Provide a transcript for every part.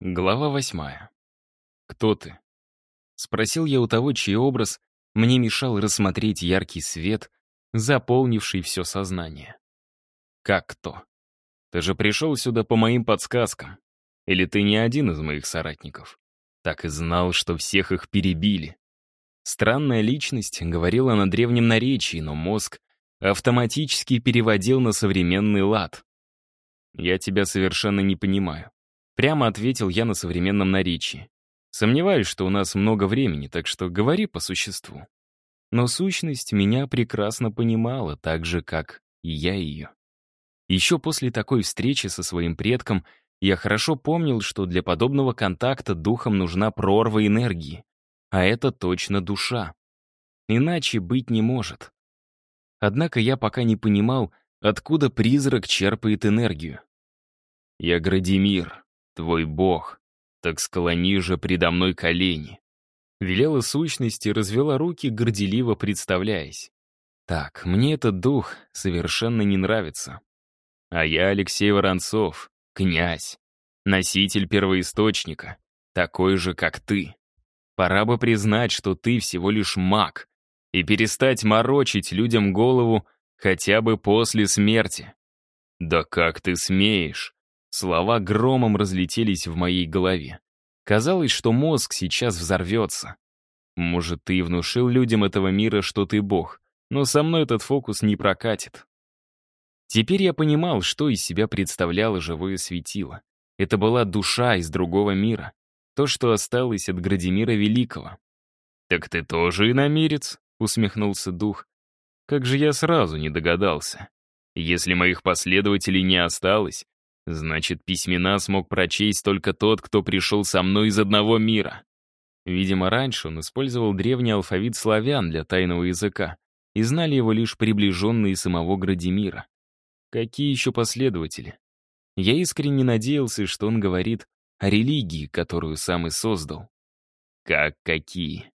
Глава восьмая. «Кто ты?» Спросил я у того, чей образ мне мешал рассмотреть яркий свет, заполнивший все сознание. «Как кто? Ты же пришел сюда по моим подсказкам. Или ты не один из моих соратников? Так и знал, что всех их перебили». Странная личность говорила на древнем наречии, но мозг автоматически переводил на современный лад. «Я тебя совершенно не понимаю. Прямо ответил я на современном наречии. Сомневаюсь, что у нас много времени, так что говори по существу. Но сущность меня прекрасно понимала, так же, как и я ее. Еще после такой встречи со своим предком я хорошо помнил, что для подобного контакта духом нужна прорва энергии. А это точно душа. Иначе быть не может. Однако я пока не понимал, откуда призрак черпает энергию. «Я Градимир», твой бог, так склони же предо мной колени». Велела сущность и развела руки, горделиво представляясь. «Так, мне этот дух совершенно не нравится. А я Алексей Воронцов, князь, носитель первоисточника, такой же, как ты. Пора бы признать, что ты всего лишь маг, и перестать морочить людям голову хотя бы после смерти. Да как ты смеешь? Слова громом разлетелись в моей голове. Казалось, что мозг сейчас взорвется. Может, ты внушил людям этого мира, что ты бог, но со мной этот фокус не прокатит. Теперь я понимал, что из себя представляло живое светило. Это была душа из другого мира. То, что осталось от Градимира Великого. «Так ты тоже иномерец?» — усмехнулся дух. «Как же я сразу не догадался. Если моих последователей не осталось, Значит, письмена смог прочесть только тот, кто пришел со мной из одного мира. Видимо, раньше он использовал древний алфавит славян для тайного языка, и знали его лишь приближенные самого Градимира. Какие еще последователи? Я искренне надеялся, что он говорит о религии, которую сам и создал. Как какие?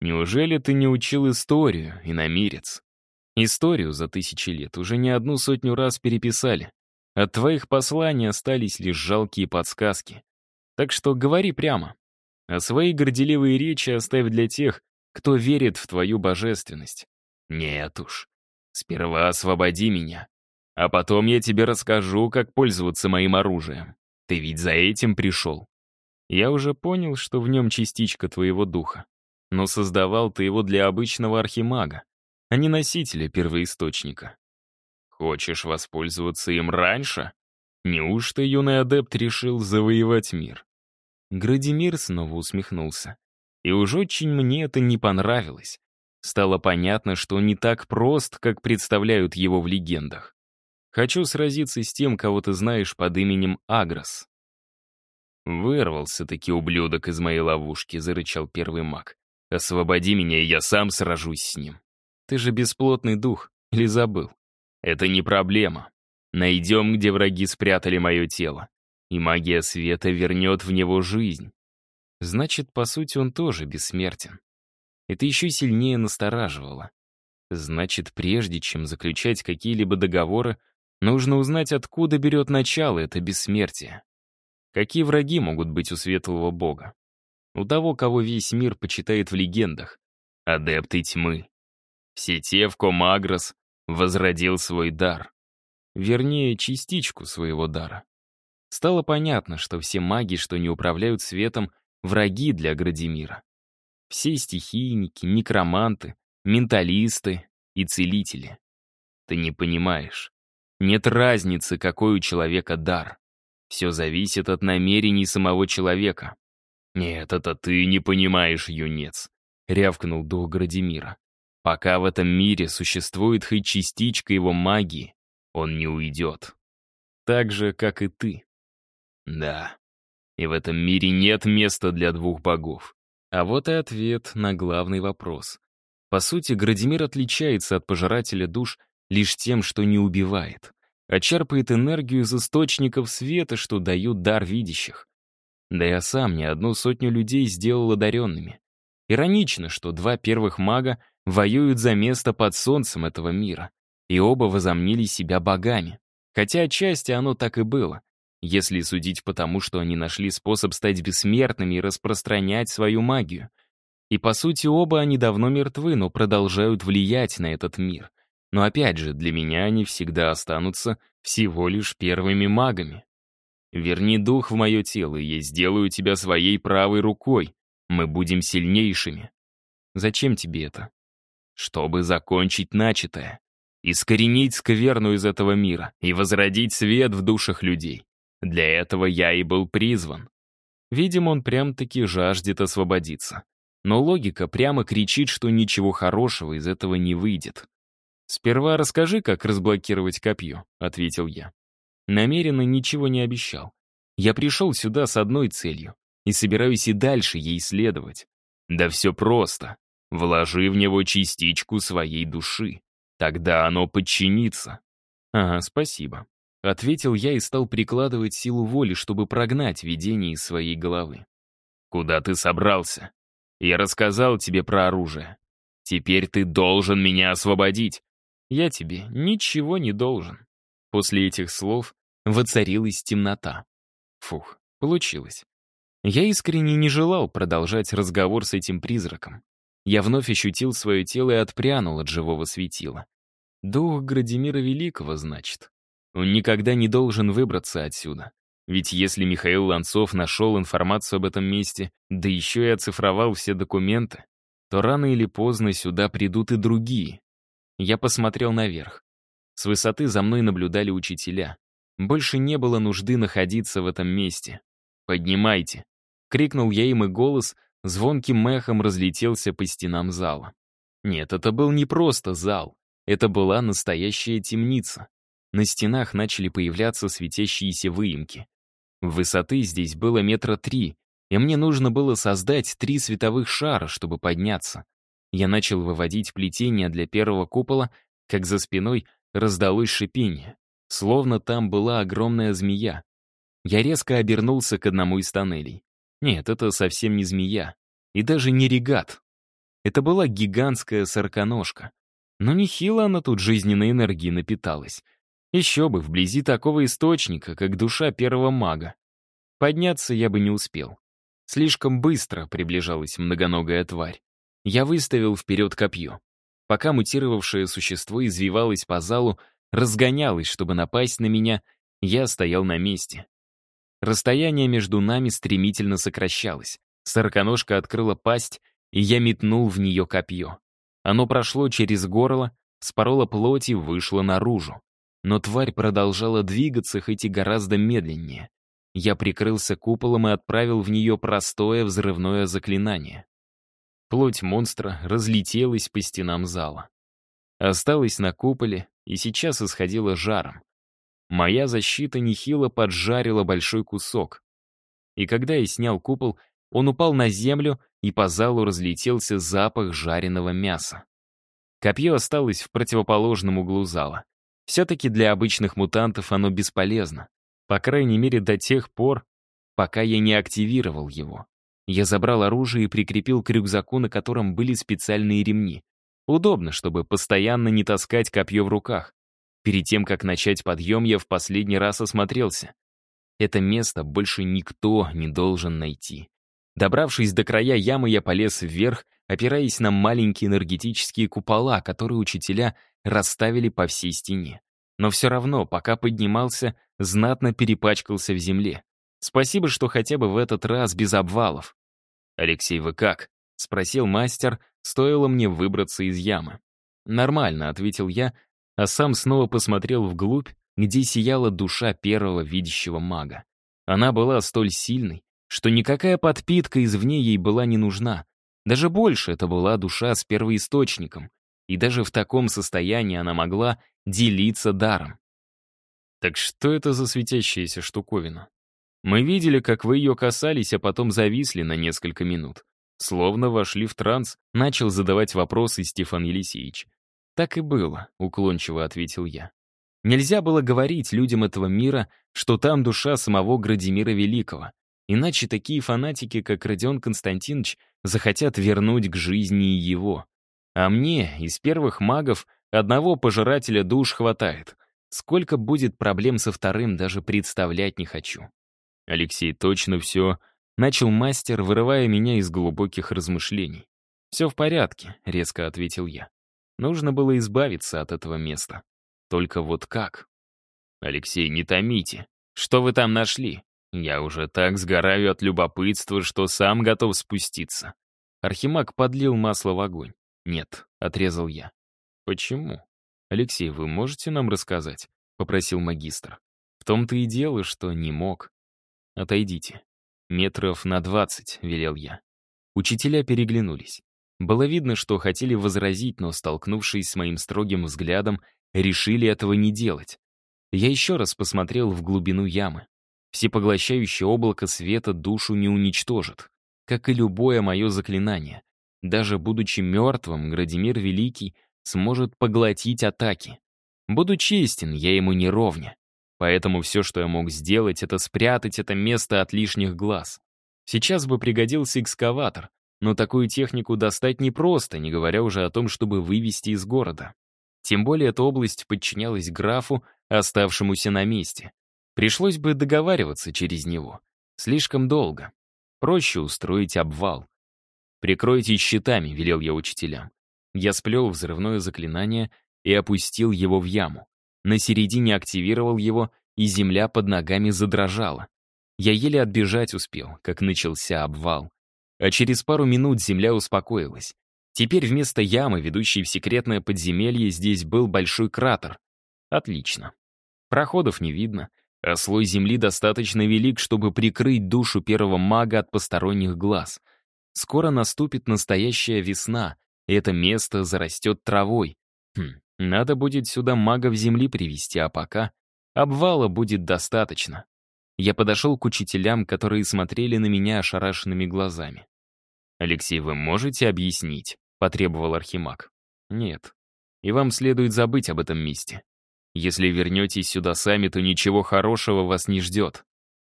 Неужели ты не учил историю, иномирец? Историю за тысячи лет уже не одну сотню раз переписали. От твоих посланий остались лишь жалкие подсказки. Так что говори прямо. А свои горделивые речи оставь для тех, кто верит в твою божественность. Нет уж. Сперва освободи меня. А потом я тебе расскажу, как пользоваться моим оружием. Ты ведь за этим пришел. Я уже понял, что в нем частичка твоего духа. Но создавал ты его для обычного архимага, а не носителя первоисточника. Хочешь воспользоваться им раньше? Неужто юный адепт решил завоевать мир? Градимир снова усмехнулся. И уж очень мне это не понравилось. Стало понятно, что не так прост, как представляют его в легендах. Хочу сразиться с тем, кого ты знаешь под именем Агрос. Вырвался-таки ублюдок из моей ловушки, зарычал первый маг. Освободи меня, и я сам сражусь с ним. Ты же бесплотный дух, или забыл? Это не проблема. Найдем, где враги спрятали мое тело, и магия света вернет в него жизнь. Значит, по сути, он тоже бессмертен. Это еще сильнее настораживало. Значит, прежде чем заключать какие-либо договоры, нужно узнать, откуда берет начало это бессмертие. Какие враги могут быть у светлого бога? У того, кого весь мир почитает в легендах. Адепты тьмы. Все те, в ком Агрос возродил свой дар. Вернее, частичку своего дара. Стало понятно, что все маги, что не управляют светом, враги для Градимира. Все стихийники, некроманты, менталисты и целители. Ты не понимаешь. Нет разницы, какой у человека дар. Все зависит от намерений самого человека. «Нет, это ты не понимаешь, юнец», — рявкнул дух Градимира. Пока в этом мире существует хоть частичка его магии, он не уйдет. Так же, как и ты. Да. И в этом мире нет места для двух богов. А вот и ответ на главный вопрос. По сути, Градимир отличается от пожирателя душ лишь тем, что не убивает, а черпает энергию из источников света, что дают дар видящих. Да я сам не одну сотню людей сделал одаренными. Иронично, что два первых мага воюют за место под солнцем этого мира, и оба возомнили себя богами. Хотя отчасти оно так и было. если судить по тому, что они нашли способ стать бессмертными и распространять свою магию. И по сути оба они давно мертвы, но продолжают влиять на этот мир. Но опять же, для меня они всегда останутся всего лишь первыми магами. Верни дух в мое тело, и я сделаю тебя своей правой рукой. Мы будем сильнейшими. Зачем тебе это? Чтобы закончить начатое. Искоренить скверну из этого мира и возродить свет в душах людей. Для этого я и был призван. Видимо, он прям-таки жаждет освободиться. Но логика прямо кричит, что ничего хорошего из этого не выйдет. «Сперва расскажи, как разблокировать копье», — ответил я. Намеренно ничего не обещал. Я пришел сюда с одной целью и собираюсь и дальше ей следовать. Да все просто. Вложи в него частичку своей души. Тогда оно подчинится. Ага, спасибо. Ответил я и стал прикладывать силу воли, чтобы прогнать видение из своей головы. «Куда ты собрался? Я рассказал тебе про оружие. Теперь ты должен меня освободить. Я тебе ничего не должен». После этих слов воцарилась темнота. Фух, получилось. Я искренне не желал продолжать разговор с этим призраком. Я вновь ощутил свое тело и отпрянул от живого светила. Дух Градимира Великого, значит. Он никогда не должен выбраться отсюда. Ведь если Михаил Ланцов нашел информацию об этом месте, да еще и оцифровал все документы, то рано или поздно сюда придут и другие. Я посмотрел наверх. С высоты за мной наблюдали учителя. Больше не было нужды находиться в этом месте. «Поднимайте!» — крикнул я им, и голос звонким мехом разлетелся по стенам зала. Нет, это был не просто зал. Это была настоящая темница. На стенах начали появляться светящиеся выемки. Высоты здесь было метра три, и мне нужно было создать три световых шара, чтобы подняться. Я начал выводить плетение для первого купола, как за спиной раздалось шипение. Словно там была огромная змея. Я резко обернулся к одному из тоннелей. Нет, это совсем не змея. И даже не регат. Это была гигантская сороконожка. Но нехило она тут жизненной энергии напиталась. Еще бы, вблизи такого источника, как душа первого мага. Подняться я бы не успел. Слишком быстро приближалась многоногая тварь. Я выставил вперед копье. Пока мутировавшее существо извивалось по залу, разгонялась, чтобы напасть на меня, я стоял на месте. Расстояние между нами стремительно сокращалось. Сороконожка открыла пасть, и я метнул в нее копье. Оно прошло через горло, спороло плоть и вышло наружу. Но тварь продолжала двигаться, хоть и гораздо медленнее. Я прикрылся куполом и отправил в нее простое взрывное заклинание. Плоть монстра разлетелась по стенам зала. Осталась на куполе и сейчас исходила жаром. Моя защита нехило поджарила большой кусок. И когда я снял купол, он упал на землю, и по залу разлетелся запах жареного мяса. Копье осталось в противоположном углу зала. Все-таки для обычных мутантов оно бесполезно. По крайней мере, до тех пор, пока я не активировал его. Я забрал оружие и прикрепил к рюкзаку, на котором были специальные ремни. Удобно, чтобы постоянно не таскать копье в руках. Перед тем, как начать подъем, я в последний раз осмотрелся. Это место больше никто не должен найти. Добравшись до края ямы, я полез вверх, опираясь на маленькие энергетические купола, которые учителя расставили по всей стене. Но все равно, пока поднимался, знатно перепачкался в земле. Спасибо, что хотя бы в этот раз без обвалов. «Алексей, вы как?» — спросил мастер, стоило мне выбраться из ямы. «Нормально», — ответил я, а сам снова посмотрел вглубь, где сияла душа первого видящего мага. Она была столь сильной, что никакая подпитка извне ей была не нужна. Даже больше это была душа с первоисточником, и даже в таком состоянии она могла делиться даром. Так что это за светящаяся штуковина? Мы видели, как вы ее касались, а потом зависли на несколько минут. Словно вошли в транс, начал задавать вопросы Стефан Елисеевич. «Так и было», — уклончиво ответил я. Нельзя было говорить людям этого мира, что там душа самого Градимира Великого. Иначе такие фанатики, как Родион Константинович, захотят вернуть к жизни его. А мне, из первых магов, одного пожирателя душ хватает. Сколько будет проблем со вторым, даже представлять не хочу. Алексей точно все. Начал мастер, вырывая меня из глубоких размышлений. «Все в порядке», — резко ответил я. Нужно было избавиться от этого места. Только вот как? «Алексей, не томите. Что вы там нашли? Я уже так сгораю от любопытства, что сам готов спуститься». Архимаг подлил масло в огонь. «Нет», — отрезал я. «Почему?» «Алексей, вы можете нам рассказать?» — попросил магистр. «В том-то и дело, что не мог. Отойдите». «Метров на двадцать», — велел я. Учителя переглянулись. Было видно, что хотели возразить, но, столкнувшись с моим строгим взглядом, решили этого не делать. Я еще раз посмотрел в глубину ямы. Всепоглощающее облако света душу не уничтожит, как и любое мое заклинание. Даже будучи мертвым, Градимир Великий сможет поглотить атаки. Буду честен, я ему не ровня. Поэтому все, что я мог сделать, это спрятать это место от лишних глаз. Сейчас бы пригодился экскаватор, но такую технику достать непросто, не говоря уже о том, чтобы вывести из города. Тем более эта область подчинялась графу, оставшемуся на месте. Пришлось бы договариваться через него. Слишком долго. Проще устроить обвал. «Прикройте щитами», — велел я учителям. Я сплел взрывное заклинание и опустил его в яму. На середине активировал его, и земля под ногами задрожала. Я еле отбежать успел, как начался обвал. А через пару минут земля успокоилась. Теперь вместо ямы, ведущей в секретное подземелье, здесь был большой кратер. Отлично. Проходов не видно, а слой земли достаточно велик, чтобы прикрыть душу первого мага от посторонних глаз. Скоро наступит настоящая весна, и это место зарастет травой. Хм, надо будет сюда магов земли привести, а пока обвала будет достаточно. Я подошел к учителям, которые смотрели на меня ошарашенными глазами. «Алексей, вы можете объяснить?» — потребовал Архимаг. «Нет. И вам следует забыть об этом месте. Если вернетесь сюда сами, то ничего хорошего вас не ждет».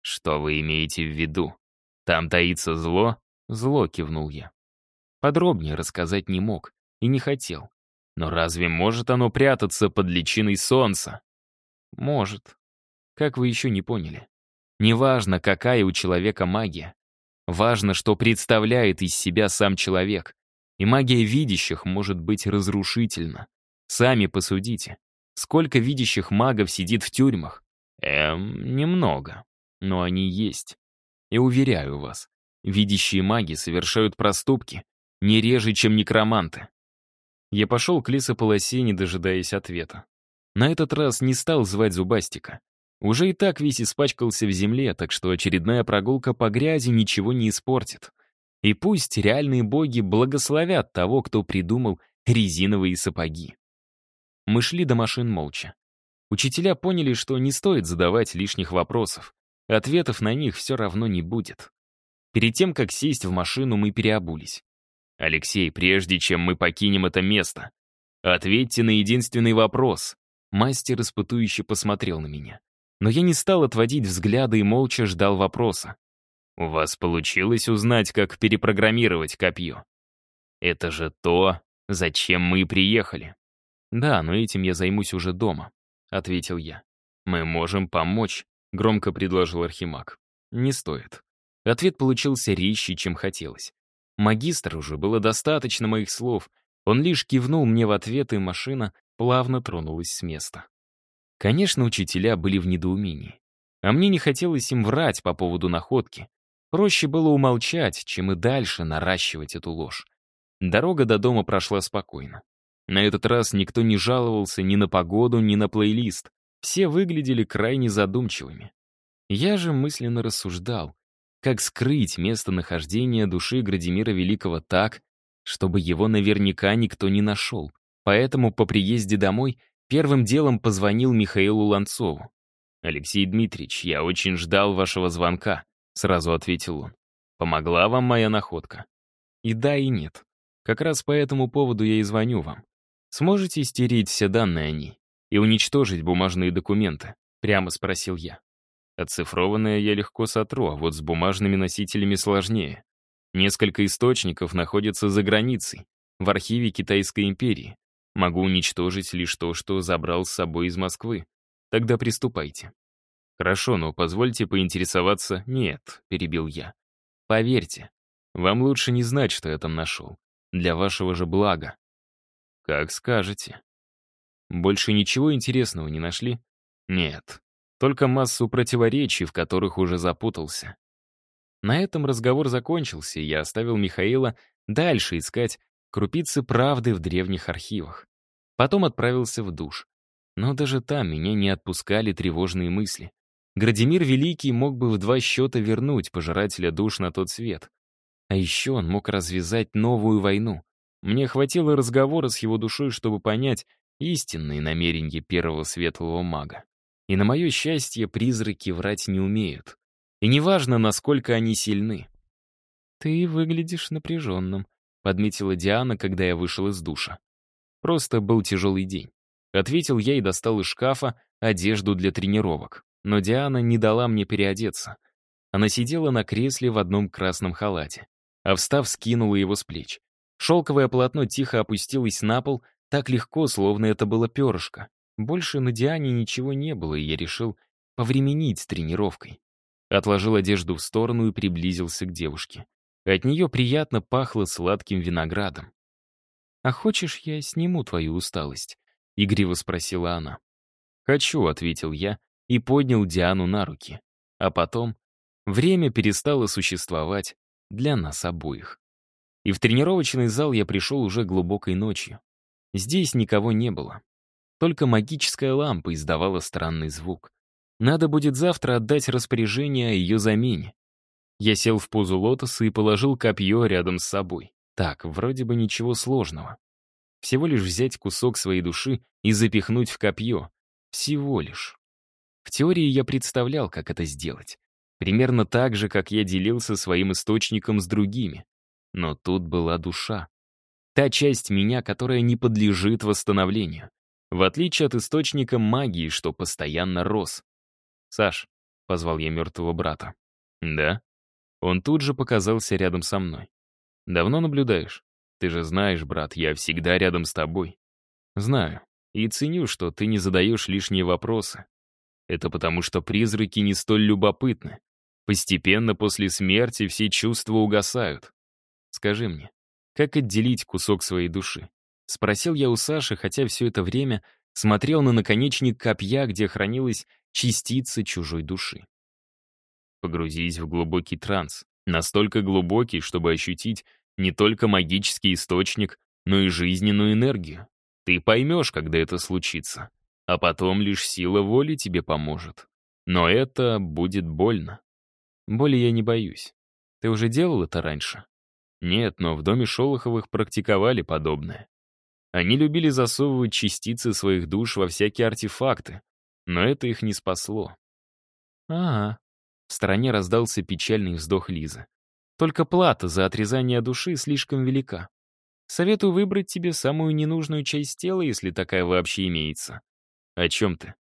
«Что вы имеете в виду? Там таится зло?» «Зло», — кивнул я. Подробнее рассказать не мог и не хотел. Но разве может оно прятаться под личиной солнца? Может. Как вы еще не поняли? Неважно, какая у человека магия. Важно, что представляет из себя сам человек. И магия видящих может быть разрушительна. Сами посудите. Сколько видящих магов сидит в тюрьмах? Эм, немного. Но они есть. И уверяю вас, видящие маги совершают проступки не реже, чем некроманты. Я пошел к лесополосе, не дожидаясь ответа. На этот раз не стал звать Зубастика. Уже и так весь испачкался в земле, так что очередная прогулка по грязи ничего не испортит. И пусть реальные боги благословят того, кто придумал резиновые сапоги. Мы шли до машин молча. Учителя поняли, что не стоит задавать лишних вопросов. Ответов на них все равно не будет. Перед тем, как сесть в машину, мы переобулись. «Алексей, прежде чем мы покинем это место, ответьте на единственный вопрос». Мастер испытующе посмотрел на меня но я не стал отводить взгляды и молча ждал вопроса. «У вас получилось узнать, как перепрограммировать копье? Это же то, зачем мы приехали». «Да, но этим я займусь уже дома», — ответил я. «Мы можем помочь», — громко предложил Архимаг. «Не стоит». Ответ получился резче, чем хотелось. Магистр уже было достаточно моих слов. Он лишь кивнул мне в ответ, и машина плавно тронулась с места. Конечно, учителя были в недоумении. А мне не хотелось им врать по поводу находки. Проще было умолчать, чем и дальше наращивать эту ложь. Дорога до дома прошла спокойно. На этот раз никто не жаловался ни на погоду, ни на плейлист. Все выглядели крайне задумчивыми. Я же мысленно рассуждал, как скрыть местонахождение души Градимира Великого так, чтобы его наверняка никто не нашел. Поэтому по приезде домой Первым делом позвонил Михаилу Ланцову. «Алексей Дмитриевич, я очень ждал вашего звонка», — сразу ответил он. «Помогла вам моя находка?» «И да, и нет. Как раз по этому поводу я и звоню вам. Сможете стереть все данные о ней и уничтожить бумажные документы?» — прямо спросил я. Оцифрованное я легко сотру, а вот с бумажными носителями сложнее. Несколько источников находятся за границей, в архиве Китайской империи. Могу уничтожить лишь то, что забрал с собой из Москвы. Тогда приступайте. Хорошо, но позвольте поинтересоваться. Нет, перебил я. Поверьте, вам лучше не знать, что я там нашел. Для вашего же блага. Как скажете. Больше ничего интересного не нашли? Нет. Только массу противоречий, в которых уже запутался. На этом разговор закончился, и я оставил Михаила дальше искать крупицы правды в древних архивах. Потом отправился в душ. Но даже там меня не отпускали тревожные мысли. Градимир Великий мог бы в два счета вернуть пожирателя душ на тот свет. А еще он мог развязать новую войну. Мне хватило разговора с его душой, чтобы понять истинные намерения первого светлого мага. И на мое счастье, призраки врать не умеют. И неважно, насколько они сильны. «Ты выглядишь напряженным», — подметила Диана, когда я вышел из душа. Просто был тяжелый день. Ответил я и достал из шкафа одежду для тренировок. Но Диана не дала мне переодеться. Она сидела на кресле в одном красном халате, а встав, скинула его с плеч. Шелковое полотно тихо опустилось на пол, так легко, словно это было перышко. Больше на Диане ничего не было, и я решил повременить с тренировкой. Отложил одежду в сторону и приблизился к девушке. От нее приятно пахло сладким виноградом. «А хочешь, я сниму твою усталость?» — игриво спросила она. «Хочу», — ответил я и поднял Диану на руки. А потом время перестало существовать для нас обоих. И в тренировочный зал я пришел уже глубокой ночью. Здесь никого не было. Только магическая лампа издавала странный звук. Надо будет завтра отдать распоряжение о ее замене. Я сел в позу лотоса и положил копье рядом с собой. Так, вроде бы ничего сложного. Всего лишь взять кусок своей души и запихнуть в копье. Всего лишь. В теории я представлял, как это сделать. Примерно так же, как я делился своим источником с другими. Но тут была душа. Та часть меня, которая не подлежит восстановлению. В отличие от источника магии, что постоянно рос. «Саш», — позвал я мертвого брата. «Да?» Он тут же показался рядом со мной. «Давно наблюдаешь? Ты же знаешь, брат, я всегда рядом с тобой». «Знаю. И ценю, что ты не задаешь лишние вопросы. Это потому, что призраки не столь любопытны. Постепенно после смерти все чувства угасают. Скажи мне, как отделить кусок своей души? Спросил я у Саши, хотя все это время смотрел на наконечник копья, где хранилась частица чужой души. Погрузись в глубокий транс, настолько глубокий, чтобы ощутить не только магический источник, но и жизненную энергию. Ты поймешь, когда это случится, а потом лишь сила воли тебе поможет. Но это будет больно. Боли я не боюсь. Ты уже делал это раньше? Нет, но в доме Шолоховых практиковали подобное. Они любили засовывать частицы своих душ во всякие артефакты, но это их не спасло. «Ага». В стороне раздался печальный вздох Лизы. «Только плата за отрезание души слишком велика. Советую выбрать тебе самую ненужную часть тела, если такая вообще имеется». «О чем ты?»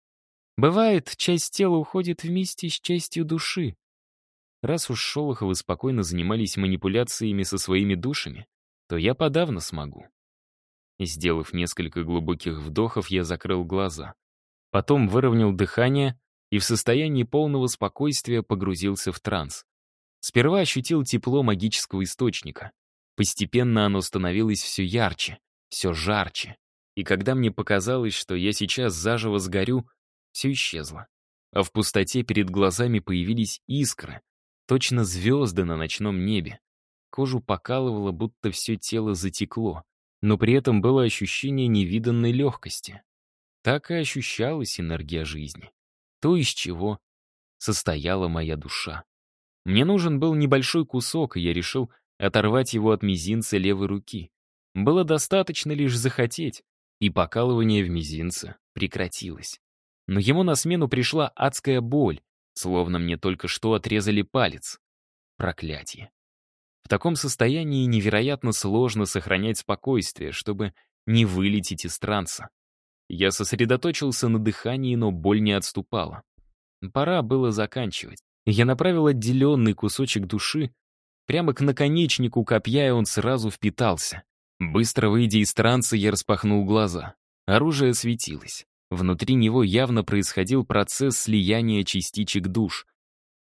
«Бывает, часть тела уходит вместе с частью души. Раз уж Шолоховы спокойно занимались манипуляциями со своими душами, то я подавно смогу. Сделав несколько глубоких вдохов, я закрыл глаза. Потом выровнял дыхание и в состоянии полного спокойствия погрузился в транс. Сперва ощутил тепло магического источника. Постепенно оно становилось все ярче, все жарче. И когда мне показалось, что я сейчас заживо сгорю, все исчезло. А в пустоте перед глазами появились искры, Точно звезды на ночном небе. Кожу покалывало, будто все тело затекло, но при этом было ощущение невиданной легкости. Так и ощущалась энергия жизни. То, из чего состояла моя душа. Мне нужен был небольшой кусок, и я решил оторвать его от мизинца левой руки. Было достаточно лишь захотеть, и покалывание в мизинце прекратилось. Но ему на смену пришла адская боль, Словно мне только что отрезали палец. Проклятие. В таком состоянии невероятно сложно сохранять спокойствие, чтобы не вылететь из транса. Я сосредоточился на дыхании, но боль не отступала. Пора было заканчивать. Я направил отделенный кусочек души прямо к наконечнику копья, и он сразу впитался. Быстро выйдя из транса, я распахнул глаза. Оружие светилось. Внутри него явно происходил процесс слияния частичек душ.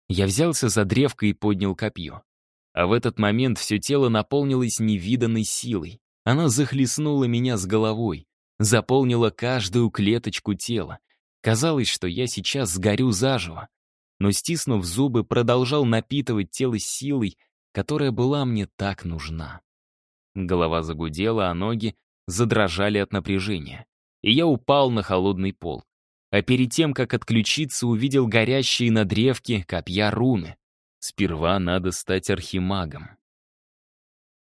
Я взялся за древко и поднял копье. А в этот момент все тело наполнилось невиданной силой. Она захлестнула меня с головой, заполнила каждую клеточку тела. Казалось, что я сейчас сгорю заживо. Но, стиснув зубы, продолжал напитывать тело силой, которая была мне так нужна. Голова загудела, а ноги задрожали от напряжения. И я упал на холодный пол. А перед тем, как отключиться, увидел горящие на древке копья руны. Сперва надо стать архимагом.